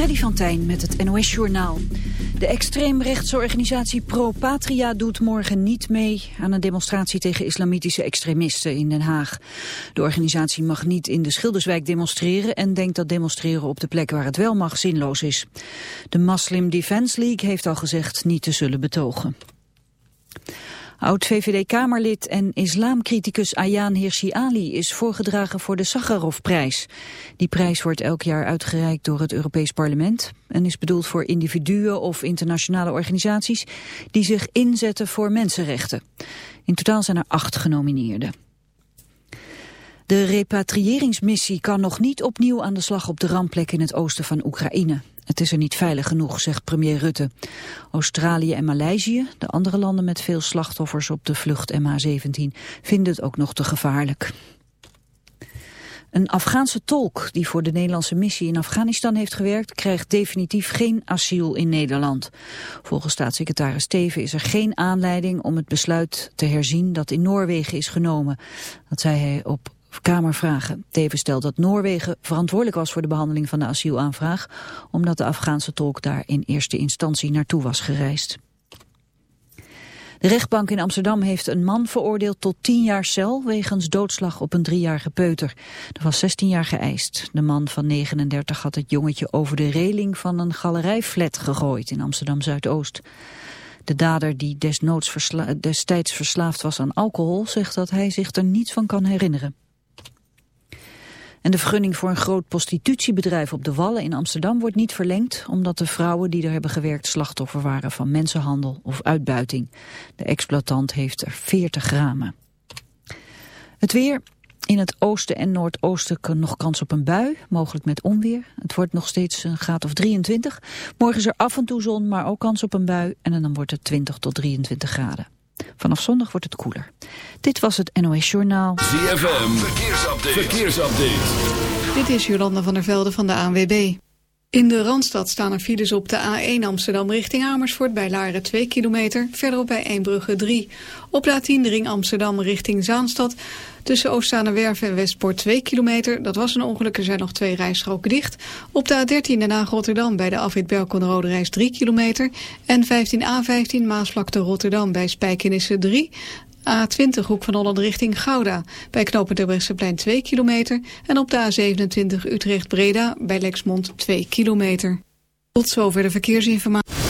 Freddy van Tijn met het NOS-journaal. De extreemrechtse organisatie Pro Patria doet morgen niet mee aan een demonstratie tegen islamitische extremisten in Den Haag. De organisatie mag niet in de Schilderswijk demonstreren en denkt dat demonstreren op de plek waar het wel mag zinloos is. De Muslim Defense League heeft al gezegd niet te zullen betogen. Oud-VVD-Kamerlid en islamcriticus Ayaan Hirsi Ali is voorgedragen voor de Sakharovprijs. Die prijs wordt elk jaar uitgereikt door het Europees Parlement en is bedoeld voor individuen of internationale organisaties die zich inzetten voor mensenrechten. In totaal zijn er acht genomineerden. De repatriëringsmissie kan nog niet opnieuw aan de slag op de rampplek in het oosten van Oekraïne. Het is er niet veilig genoeg, zegt premier Rutte. Australië en Maleisië, de andere landen met veel slachtoffers op de vlucht MH17, vinden het ook nog te gevaarlijk. Een Afghaanse tolk die voor de Nederlandse missie in Afghanistan heeft gewerkt... krijgt definitief geen asiel in Nederland. Volgens staatssecretaris Steven is er geen aanleiding om het besluit te herzien... dat in Noorwegen is genomen. Dat zei hij op Kamervragen. Tevens stelt dat Noorwegen verantwoordelijk was voor de behandeling van de asielaanvraag, omdat de Afghaanse tolk daar in eerste instantie naartoe was gereisd. De rechtbank in Amsterdam heeft een man veroordeeld tot 10 jaar cel wegens doodslag op een driejarige peuter. Er was 16 jaar geëist. De man van 39 had het jongetje over de reling van een galerijflat gegooid in Amsterdam-Zuidoost. De dader die desnoods destijds verslaafd was aan alcohol zegt dat hij zich er niets van kan herinneren. En de vergunning voor een groot prostitutiebedrijf op de Wallen in Amsterdam wordt niet verlengd, omdat de vrouwen die er hebben gewerkt slachtoffer waren van mensenhandel of uitbuiting. De exploitant heeft er 40 ramen. Het weer, in het oosten en noordoosten nog kans op een bui, mogelijk met onweer. Het wordt nog steeds een graad of 23. Morgen is er af en toe zon, maar ook kans op een bui en dan wordt het 20 tot 23 graden. Vanaf zondag wordt het koeler. Dit was het NOS Journaal. ZFM, verkeersupdate. verkeersupdate. Dit is Jolanda van der Velde van de ANWB. In de Randstad staan er files op de A1 Amsterdam richting Amersfoort... bij Laren 2 kilometer, verderop bij Eembrugge 3. Op de A10 de ring Amsterdam richting Zaanstad... tussen Oostzaanewerf en Westpoort 2 kilometer. Dat was een ongeluk, er zijn nog twee rijstroken dicht. Op de A13 Den Haag Rotterdam bij de afwit Belkonrode reis 3 kilometer... en 15A15 Maasvlakte Rotterdam bij Spijkenisse 3... A20 Hoek van Holland richting Gouda. Bij knopen Terbrechtseplein 2 kilometer. En op de A27 Utrecht-Breda bij Lexmond 2 kilometer. Tot zover de verkeersinformatie.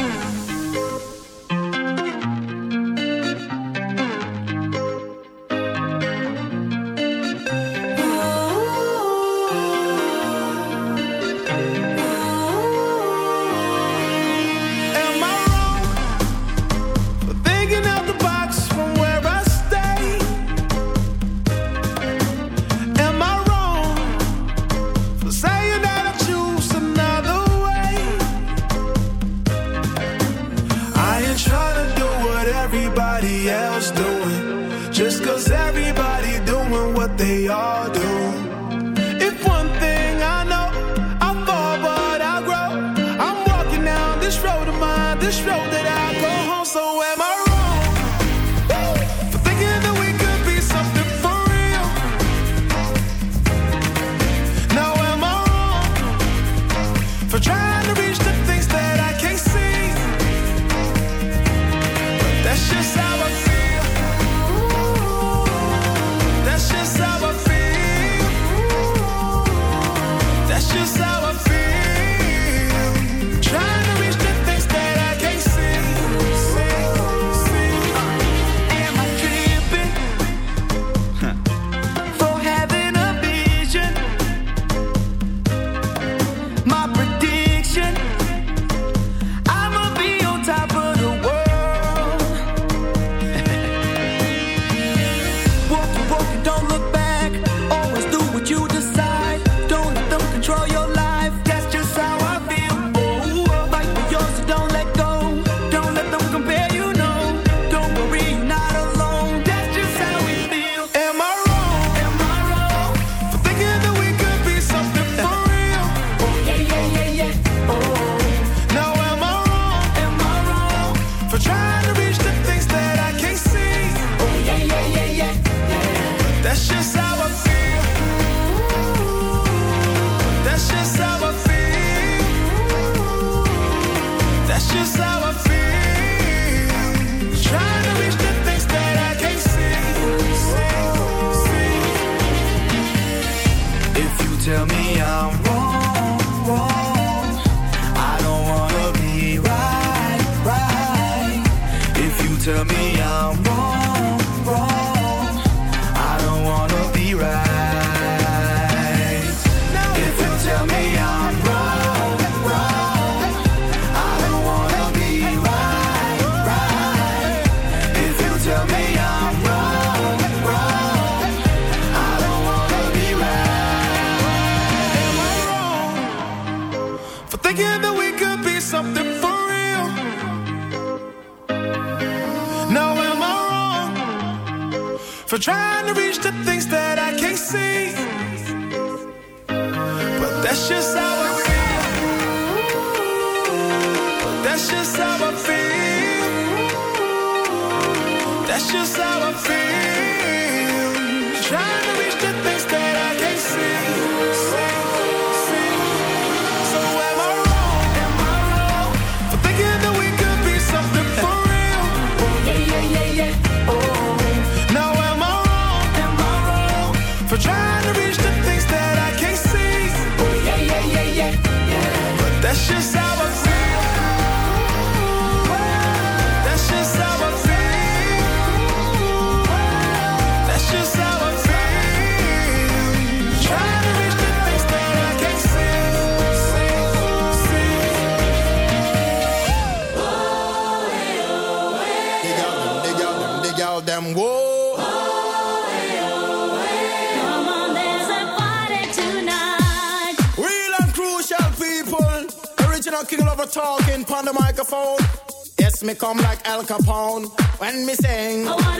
me come like Al Capone when me sing. Oh,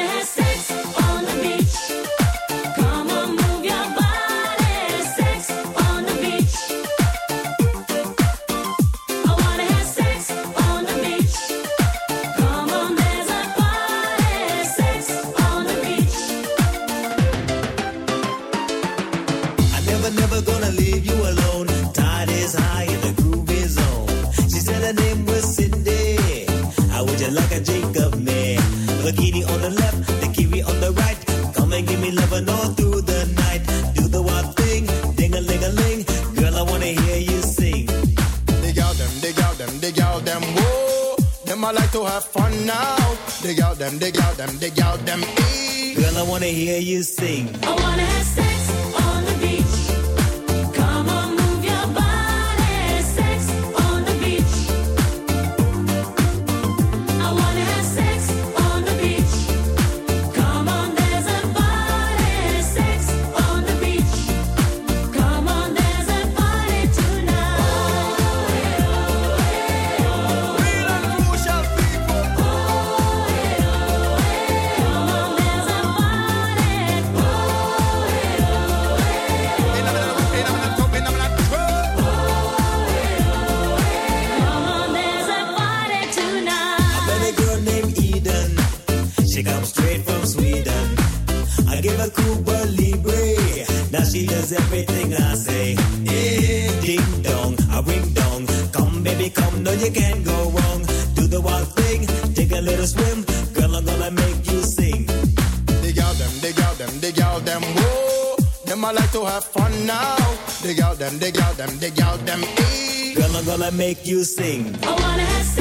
the girl them, them. Eh. Gonna gonna make you sing. I wanna sing.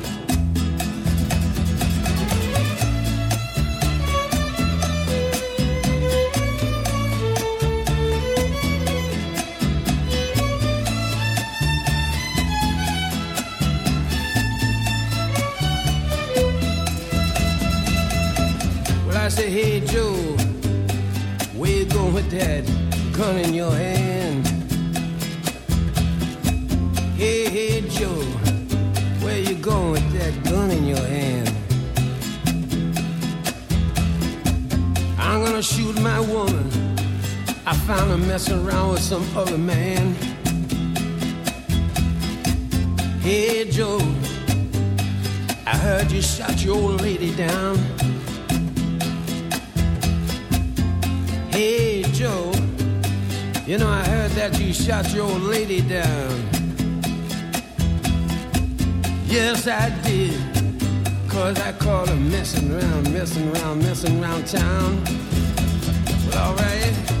Hey Joe, I heard you shot your old lady down. Hey Joe, you know I heard that you shot your old lady down. Yes, I did. Cause I caught her messing around, messing around, messing around town. Well, alright.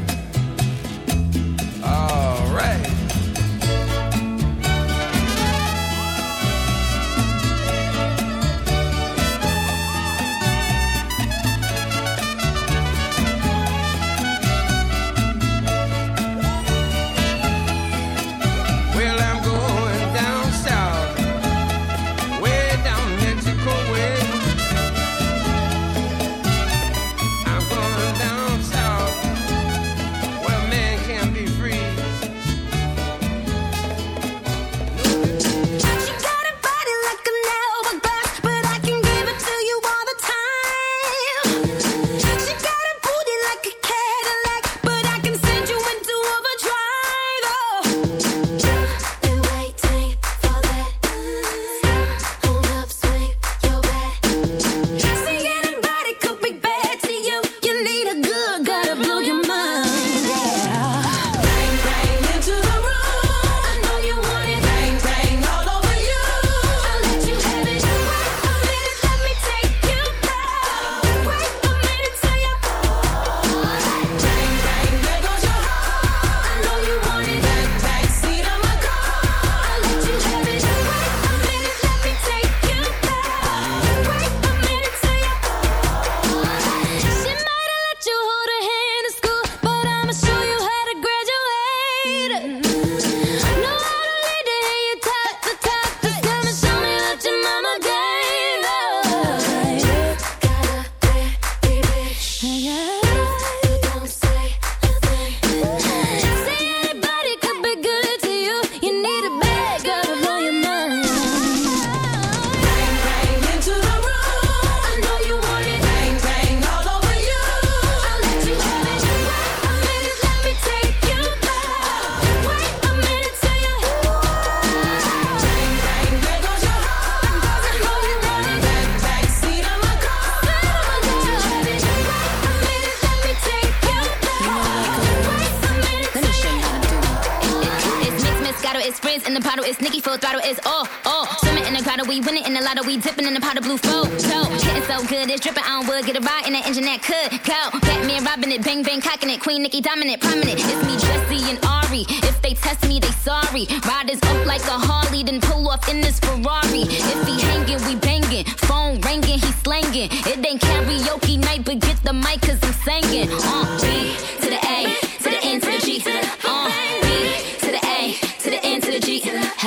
In the bottle is Nicki full throttle it's oh oh. Swimming in the grotto, we winning in the lotto, we dipping in the pot of blue flow. So getting so good, it's dripping on wood. Get a ride in the engine that could go. Batman robbing it, bang bang cocking it, Queen Nicki dominant, prominent. It's me, Jessie and Ari. If they test me, they sorry. Riders up like a Harley, then pull off in this Ferrari. If he hanging, we banging. Phone ringing, he slanging. It ain't karaoke night, but get the mic cause I'm singing. Uh,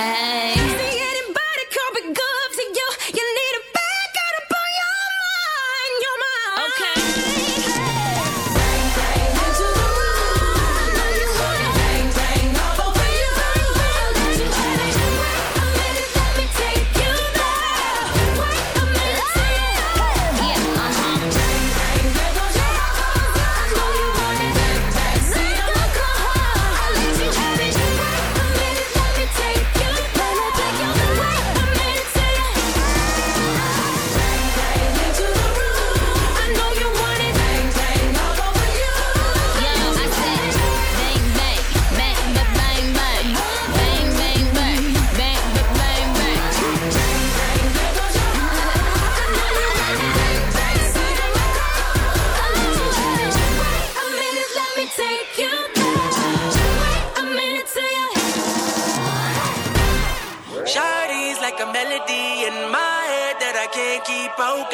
Hey.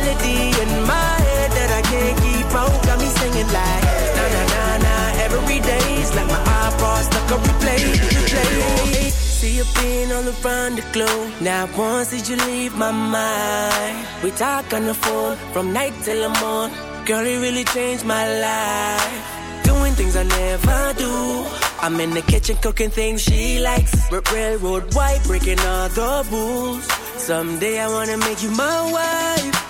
melody in my head that I can't keep out. Got me singing like na na na na every day's like my iPod stuck on replay, replay. See you been all around the globe. Now once did you leave my mind? We talk on the phone from night till the morning. Girl, it really changed my life. Doing things I never do. I'm in the kitchen cooking things she likes. Railroad white, breaking all the rules. Someday I wanna make you my wife.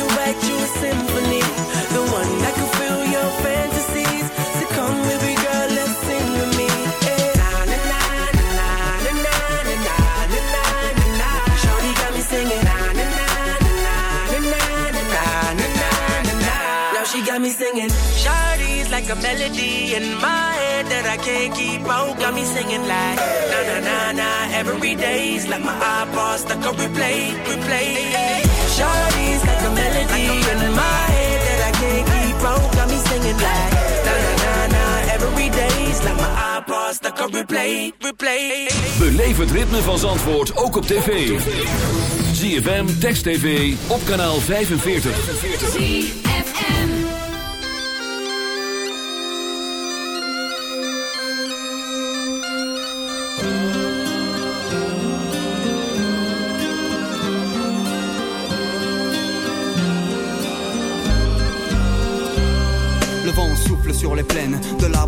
a melody in my head that I can't keep out. Got me singing like na na na na every day's like my iPod stuck on replay, replay. Shawty's like a melody in my head that I can't keep out. Got me singing like na na na na every day's like my iPod stuck on replay, replay. Beleef het ritme van Zandvoort ook op tv. ZFM, Text TV, op kanaal 45. Les plaines de l'arbre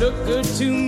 look good to me.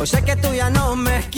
O sé que tú ya no me quieres